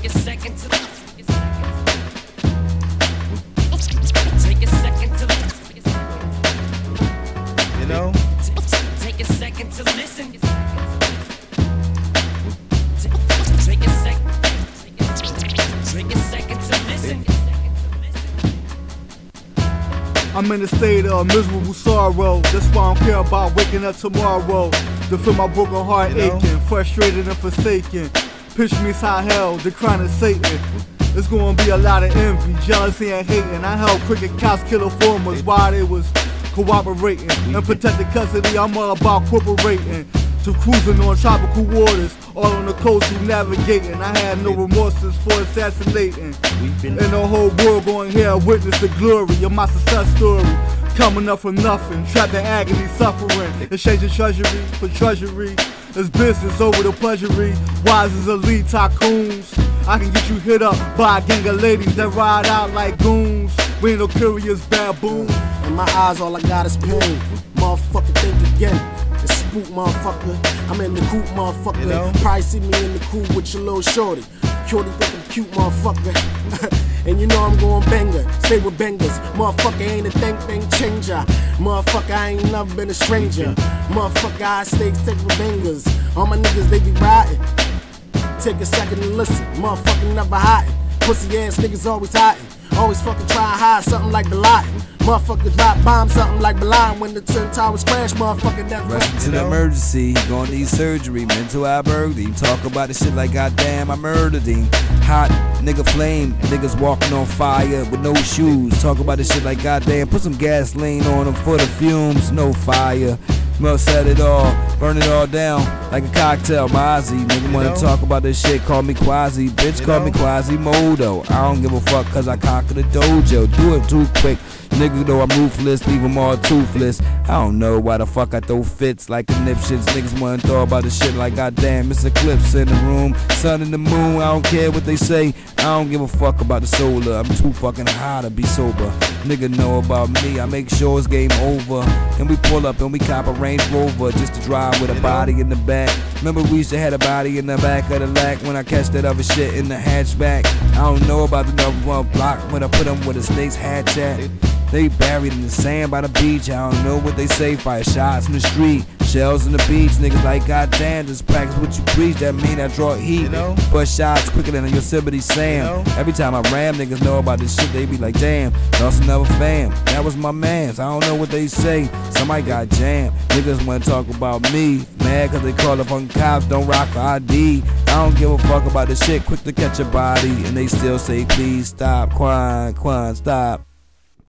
Take a second to Take a second to You know? Take a second to listen. Take a sec. Take a second to listen. I'm in a state of miserable sorrow. That's why I don't care about waking up tomorrow. To feel my broken heart You know? aching, frustrated and forsaken. Picture me high hell, declining Satan. It's gonna be a lot of envy, jealousy, and hating. I held cricket cops, killer formers while they was cooperating. In protected custody, I'm all about cooperating. To cruising on tropical waters, all on the coast who navigating. I had no remorses for assassinating. And the whole world going here witness the glory of my success story. Coming up from nothing, trapped in agony, suffering. Exchanging treasury for treasury. It's business over the pleasury. Wise as elite tycoons. I can get you hit up by a gang of ladies that ride out like goons. We ain't no curious baboons. In my eyes, all I got is pain. Motherfucker, think again. It's spook, motherfucker. I'm in the coop, motherfucker. You know? Probably see me in the coop with your little shorty. Shorty think I'm cute, motherfucker. and you know I'm going banger. Stay with bangers. Motherfucker ain't a thing, thing changer. Motherfucker, I ain't never been a stranger. Motherfucker, I stay stick with bangers. All my niggas, they be riding. Take a second and listen. Motherfucker never hiding. Pussy ass niggas always hiding. Always fucking try to hide something like the Latin. Motherfuckers drop bombs, something like the line when the Twin Towers crash. Motherfucker, that's Rushing right. to the emergency, gonna need surgery, mental him. Talk about the shit like goddamn I murdered him. Hot nigga flame, niggas walking on fire with no shoes. Talk about the shit like goddamn, put some gasoline on them for the fumes, no fire. Mel set it all, burn it all down like a cocktail. Mozzie, nigga wanna know? talk about this shit, call me Quasi. Bitch, You call know? me Quasimodo. I don't give a fuck cause I conquer the dojo. Do it too quick. Nigga, though I'm ruthless, leave them all toothless. I don't know why the fuck I throw fits like a nipshits. Niggas wanna throw about the shit like goddamn, it's Eclipse in the room. Sun in the moon, I don't care what they say. I don't give a fuck about the solar. I'm too fucking high to be sober. Nigga know about me, I make sure it's game over. And we pull up and we cop a Range Rover just to drive with a body in the back. Remember we used to have a body in the back of the lack when I catch that other shit in the hatchback. I don't know about the number one block when I put them where the snakes hatch at. They buried in the sand by the beach. I don't know what they say. Fire shots in the street, shells in the beach. Niggas like goddamn, just practice what you preach. That mean I draw heat. You know? But shots quicker than a Yosemite Sam. You know? Every time I ram, niggas know about this shit. They be like, damn, lost another fam. That was my man's. I don't know what they say. Somebody got jammed. Niggas wanna talk about me. Mad cause they call up on cops, don't rock the ID. I don't give a fuck about this shit. Quick to catch a body. And they still say, please stop. Quan, Quan, stop.